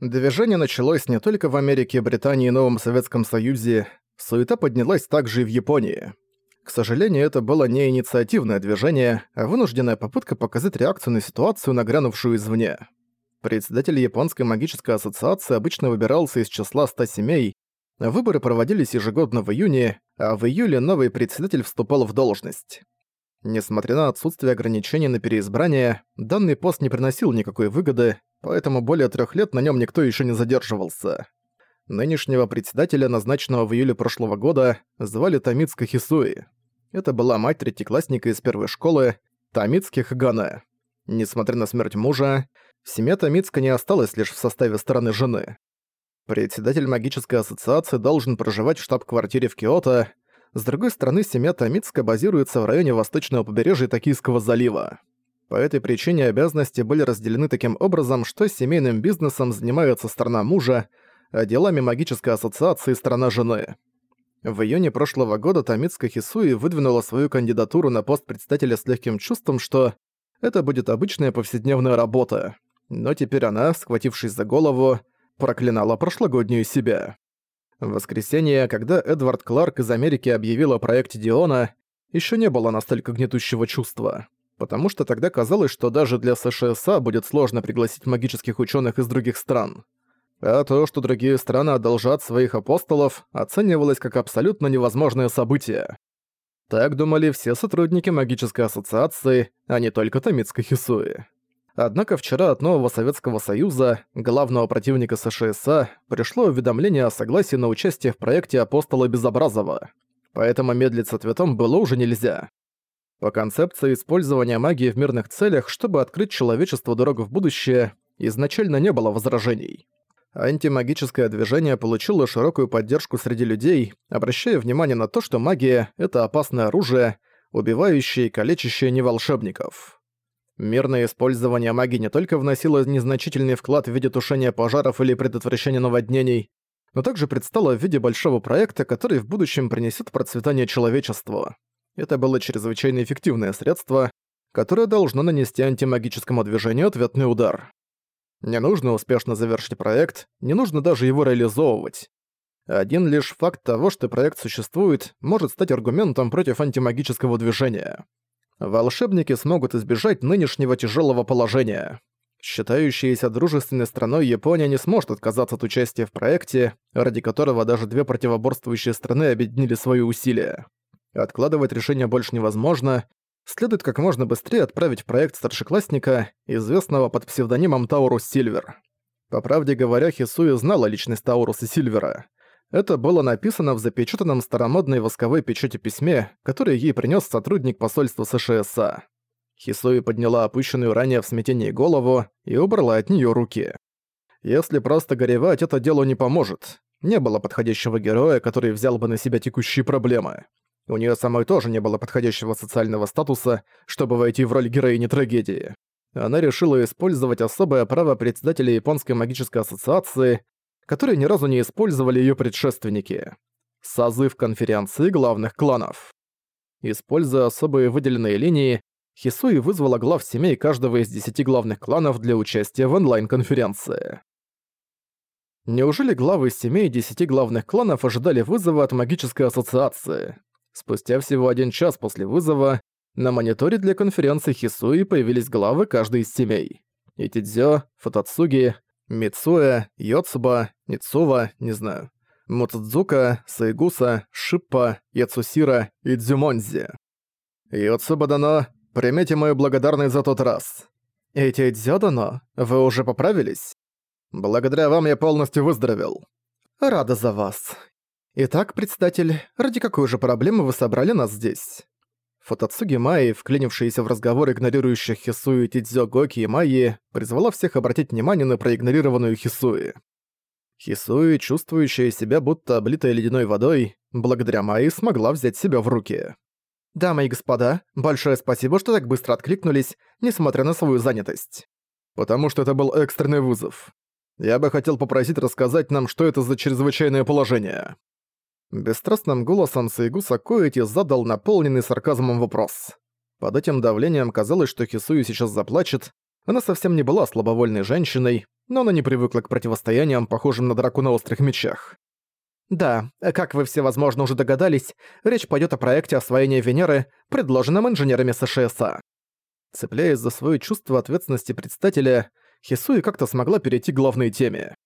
Движение началось не только в Америке, Британии и Новом Советском Союзе, суета поднялась также и в Японии. К сожалению, это было не инициативное движение, а вынужденная попытка показать реакцию на ситуацию, нагрянувшую извне. Председатель Японской магической ассоциации обычно выбирался из числа 100 семей, выборы проводились ежегодно в июне, а в июле новый председатель вступал в должность. Несмотря на отсутствие ограничений на переизбрание, данный пост не приносил никакой выгоды, поэтому более трех лет на нем никто еще не задерживался. Нынешнего председателя, назначенного в июле прошлого года, звали Тамицка Хисуи. Это была мать третьеклассника из первой школы, Тамицки Хагане. Несмотря на смерть мужа, семья Тамицка не осталась лишь в составе стороны жены. Председатель магической ассоциации должен проживать в штаб-квартире в Киото, с другой стороны, семья Томицка базируется в районе восточного побережья Токийского залива. По этой причине обязанности были разделены таким образом, что семейным бизнесом занимается сторона мужа, а делами магической ассоциации – сторона жены. В июне прошлого года Томицка Хисуи выдвинула свою кандидатуру на пост председателя с легким чувством, что это будет обычная повседневная работа. Но теперь она, схватившись за голову, проклинала прошлогоднюю себя. В воскресенье, когда Эдвард Кларк из Америки объявил о проекте Диона, еще не было настолько гнетущего чувства. Потому что тогда казалось, что даже для США будет сложно пригласить магических ученых из других стран. А то, что другие страны одолжат своих апостолов, оценивалось как абсолютно невозможное событие. Так думали все сотрудники магической ассоциации, а не только Томицка Хисуи. Однако вчера от нового Советского Союза, главного противника США, пришло уведомление о согласии на участие в проекте Апостола Безобразова. Поэтому медлить с ответом было уже нельзя. По концепции использования магии в мирных целях, чтобы открыть человечеству дорогу в будущее, изначально не было возражений. Антимагическое движение получило широкую поддержку среди людей, обращая внимание на то, что магия — это опасное оружие, убивающее и калечащее неволшебников. Мирное использование магии не только вносило незначительный вклад в виде тушения пожаров или предотвращения наводнений, но также предстало в виде большого проекта, который в будущем принесет процветание человечеству. Это было чрезвычайно эффективное средство, которое должно нанести антимагическому движению ответный удар. Не нужно успешно завершить проект, не нужно даже его реализовывать. Один лишь факт того, что проект существует, может стать аргументом против антимагического движения волшебники смогут избежать нынешнего тяжелого положения. Считающаяся дружественной страной Япония не сможет отказаться от участия в проекте, ради которого даже две противоборствующие страны объединили свои усилия. Откладывать решение больше невозможно, следует как можно быстрее отправить проект старшеклассника, известного под псевдонимом Таурус Сильвер. По правде говоря, Хисуи знала личность Тауруса Сильвера — это было написано в запечатанном старомодной восковой печати письме, которое ей принес сотрудник посольства США. Хисуи подняла опущенную ранее в смятении голову и убрала от нее руки. Если просто горевать, это делу не поможет. Не было подходящего героя, который взял бы на себя текущие проблемы. У нее самой тоже не было подходящего социального статуса, чтобы войти в роль героини трагедии. Она решила использовать особое право председателя Японской магической ассоциации которые ни разу не использовали ее предшественники. Созыв конференции главных кланов. Используя особые выделенные линии, Хисуи вызвала глав семей каждого из десяти главных кланов для участия в онлайн-конференции. Неужели главы семей десяти главных кланов ожидали вызова от магической ассоциации? Спустя всего один час после вызова на мониторе для конференции Хисуи появились главы каждой из семей. Итидзё, Футацуги, Мицуэ, Йоцуба, Ницува, не знаю, Муцудзука, Сайгуса, Шиппа, Яцусира и Дзюмонзи. Йоцуба дано, примите мою благодарность за тот раз. Эти дано, вы уже поправились? Благодаря вам я полностью выздоровел. Рада за вас. Итак, председатель, ради какой же проблемы вы собрали нас здесь? Фотоцуги Майи, вклинившиеся в разговор игнорирующих Хисуи Тидзё Гоки и Майи, призвала всех обратить внимание на проигнорированную Хисуи. Хисуи, чувствующая себя будто облитая ледяной водой, благодаря Майи смогла взять себя в руки. «Дамы и господа, большое спасибо, что так быстро откликнулись, несмотря на свою занятость. Потому что это был экстренный вызов. Я бы хотел попросить рассказать нам, что это за чрезвычайное положение». Бесстрастным голосом Сайгуса Коэти задал наполненный сарказмом вопрос. Под этим давлением казалось, что Хисуи сейчас заплачет. Она совсем не была слабовольной женщиной, но она не привыкла к противостояниям, похожим на драку на острых мечах. Да, как вы все, возможно, уже догадались, речь пойдет о проекте освоения Венеры, предложенном инженерами США. Цепляясь за свое чувство ответственности предстателя, Хисуи как-то смогла перейти к главной теме.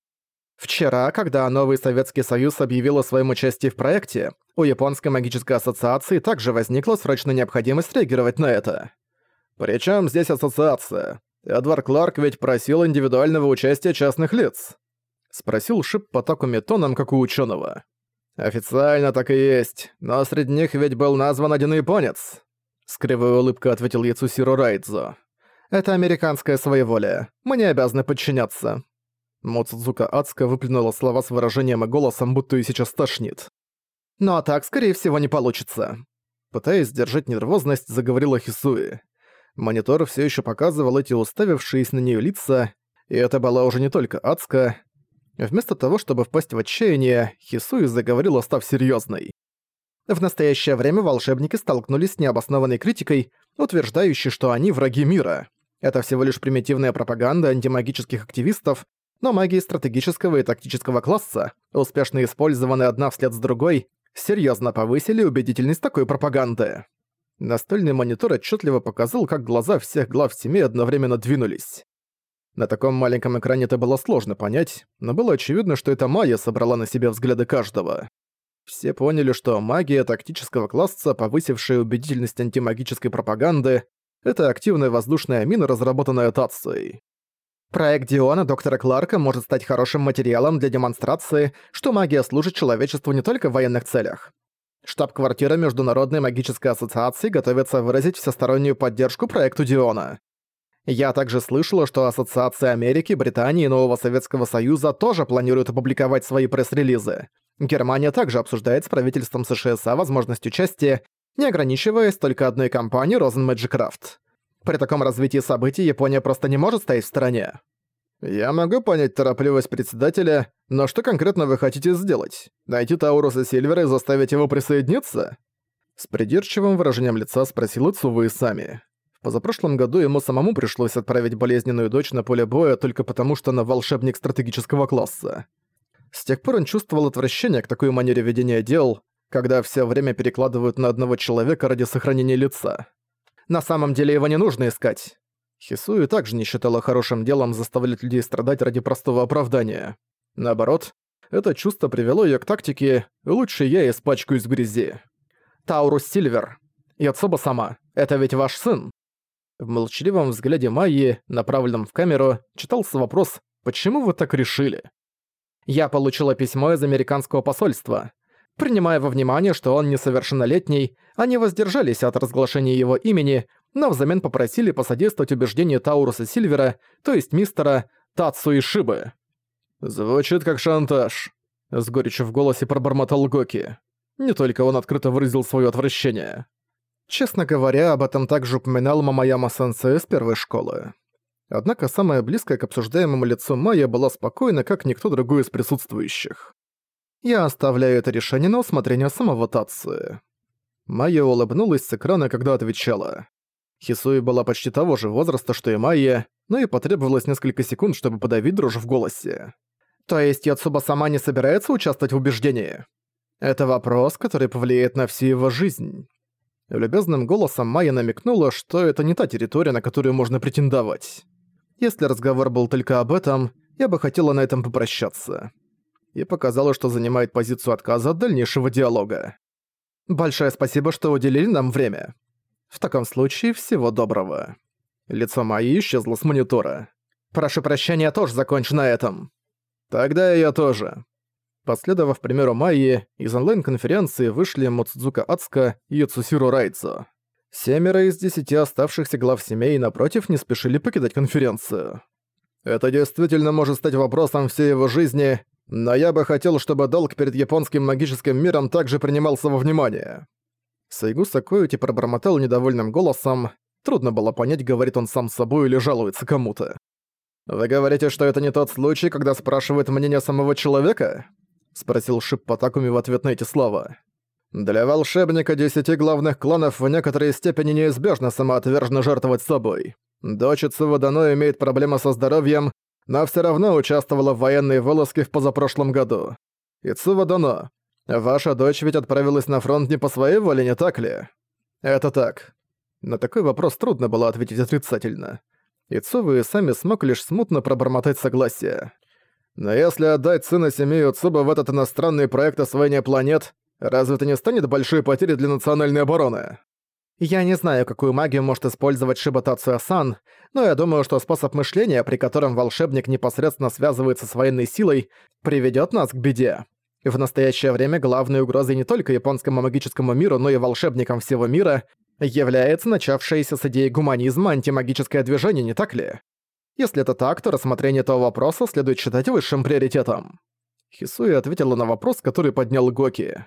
Вчера, когда новый Советский Союз объявил о своем участии в проекте, у Японской магической ассоциации также возникла срочная необходимость реагировать на это. Причем здесь ассоциация? Эдвард Кларк ведь просил индивидуального участия частных лиц. Спросил Шип по такому тоном, как у ученого. «Официально так и есть, но среди них ведь был назван один японец», — с кривой улыбкой ответил Яцусиро Райдзо. «Это американское своеволие. Мы не обязаны подчиняться. Моцудзука Ацка выплюнула слова с выражением и голосом, будто ее сейчас тошнит. «Ну а так, скорее всего, не получится». Пытаясь сдержать нервозность, заговорила Хисуи. Монитор все еще показывал эти уставившиеся на нее лица, и это была уже не только Ацка. Вместо того, чтобы впасть в отчаяние, Хисуи заговорила, став серьезной. В настоящее время волшебники столкнулись с необоснованной критикой, утверждающей, что они враги мира. Это всего лишь примитивная пропаганда антимагических активистов, но магии стратегического и тактического класса, успешно использованные одна вслед с другой, серьезно повысили убедительность такой пропаганды. Настольный монитор отчетливо показал, как глаза всех глав семьи одновременно двинулись. На таком маленьком экране это было сложно понять, но было очевидно, что эта Майя собрала на себе взгляды каждого. Все поняли, что магия тактического класса, повысившая убедительность антимагической пропаганды, это активная воздушная мина, разработанная Тацией. Проект Диона доктора Кларка может стать хорошим материалом для демонстрации, что магия служит человечеству не только в военных целях. Штаб-квартира Международной магической ассоциации готовится выразить всестороннюю поддержку проекту Диона. Я также слышала, что Ассоциация Америки, Британии и Нового Советского Союза тоже планируют опубликовать свои пресс-релизы. Германия также обсуждает с правительством США возможность участия, не ограничиваясь только одной компанией Rosen Magic Craft. При таком развитии событий Япония просто не может стоять в стороне. Я могу понять торопливость председателя, но что конкретно вы хотите сделать? Найти Тауруса Сильвера и заставить его присоединиться? С придирчивым выражением лица спросил Ицувы сами. В позапрошлом году ему самому пришлось отправить болезненную дочь на поле боя только потому, что она волшебник стратегического класса. С тех пор он чувствовал отвращение к такой манере ведения дел, когда все время перекладывают на одного человека ради сохранения лица. На самом деле его не нужно искать. Хисуи также не считала хорошим делом заставлять людей страдать ради простого оправдания. Наоборот, это чувство привело её к тактике «лучше я испачкаюсь в грязи». «Таурус Сильвер. Яцуба сама. Это ведь ваш сын?» В молчаливом взгляде Майи, направленном в камеру, читался вопрос «Почему вы так решили?» «Я получила письмо из американского посольства. Принимая во внимание, что он несовершеннолетний, они воздержались от разглашения его имени, но взамен попросили посодействовать убеждению Тауруса Сильвера, то есть мистера Тацу Ишибы. «Звучит как шантаж», — с горечью в голосе пробормотал Гоки. Не только он открыто выразил свое отвращение. Честно говоря, об этом также упоминал Мамаяма-сенсей с первой школы. Однако самое близкое к обсуждаемому лицу Майя была спокойна, как никто другой из присутствующих. Я оставляю это решение на усмотрение самого Татсу. Майя улыбнулась с экрана, когда отвечала. Хисуи была почти того же возраста, что и Майя, но и потребовалось несколько секунд, чтобы подавить дрожь в голосе. То есть Яцуба сама не собирается участвовать в убеждении? Это вопрос, который повлияет на всю его жизнь. Любезным голосом Майя намекнула, что это не та территория, на которую можно претендовать. Если разговор был только об этом, я бы хотела на этом попрощаться и показала, что занимает позицию отказа от дальнейшего диалога. «Большое спасибо, что уделили нам время. В таком случае всего доброго». Лицо Майи исчезло с монитора. «Прошу прощения, тоже закончу на этом». «Тогда я тоже». Последовав примеру Майи, из онлайн-конференции вышли Муцудзука Ацка и Яцусиру Райцу. Семеро из десяти оставшихся глав семей напротив не спешили покидать конференцию. Это действительно может стать вопросом всей его жизни, но я бы хотел, чтобы долг перед японским магическим миром также принимался во внимание». Сайгу Сакоюти пробормотал недовольным голосом. Трудно было понять, говорит он сам собой или жалуется кому-то. «Вы говорите, что это не тот случай, когда спрашивают мнение самого человека?» — спросил Шип Потакуми в ответ на эти слова. «Для волшебника десяти главных кланов в некоторой степени неизбежно самоотверженно жертвовать собой. Дочь Цувадано имеет проблемы со здоровьем, но все равно участвовала в военной вылазке в позапрошлом году. Ицува Дано, ваша дочь ведь отправилась на фронт не по своей воле, не так ли? Это так. На такой вопрос трудно было ответить отрицательно. Ицува и сами смог лишь смутно пробормотать согласие. Но если отдать сына семьи Уцуба в этот иностранный проект освоения планет, разве это не станет большой потерей для национальной обороны? Я не знаю, какую магию может использовать Шибатацу Асан, но я думаю, что способ мышления, при котором волшебник непосредственно связывается с военной силой, приведет нас к беде. В настоящее время главной угрозой не только японскому магическому миру, но и волшебникам всего мира является начавшееся с идеей гуманизма антимагическое движение, не так ли? Если это так, то рассмотрение этого вопроса следует считать высшим приоритетом. Хисуи ответила на вопрос, который поднял Гоки.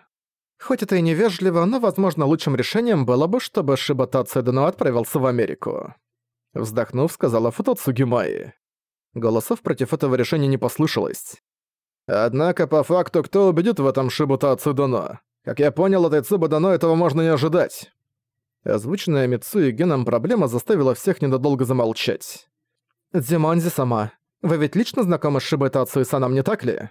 Хоть это и невежливо, но, возможно, лучшим решением было бы, чтобы Шибата Цедено отправился в Америку. Вздохнув, сказала Футоцуги Майи. Голосов против этого решения не послышалось. Однако, по факту, кто убедит в этом Шибута Цедено? Как я понял, от Ицуба этого можно не ожидать. Озвученная Мицу и Геном проблема заставила всех недолго замолчать. «Дзимонзи сама, вы ведь лично знакомы с Шибута Цуисаном, не так ли?»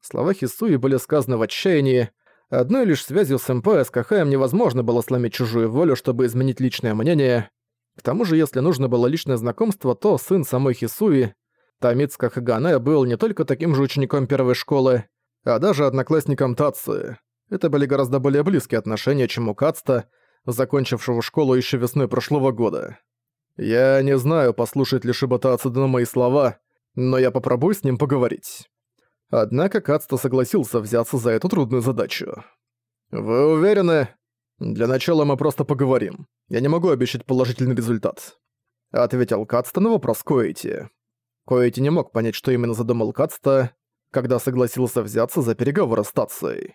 Слова Хисуи были сказаны в отчаянии, Одной лишь связью с МП с Кахаем невозможно было сломить чужую волю, чтобы изменить личное мнение. К тому же, если нужно было личное знакомство, то сын самой Хисуи, Тамицка Хагане, был не только таким же учеником первой школы, а даже одноклассником Тацию. Это были гораздо более близкие отношения, чем у Кацта, закончившего школу еще весной прошлого года. Я не знаю, послушает ли Шиба на мои слова, но я попробую с ним поговорить. Однако Кацто согласился взяться за эту трудную задачу. «Вы уверены? Для начала мы просто поговорим. Я не могу обещать положительный результат», — ответил Кацто на вопрос Коэти. Коэти не мог понять, что именно задумал Кацто, когда согласился взяться за переговоры с Тацией.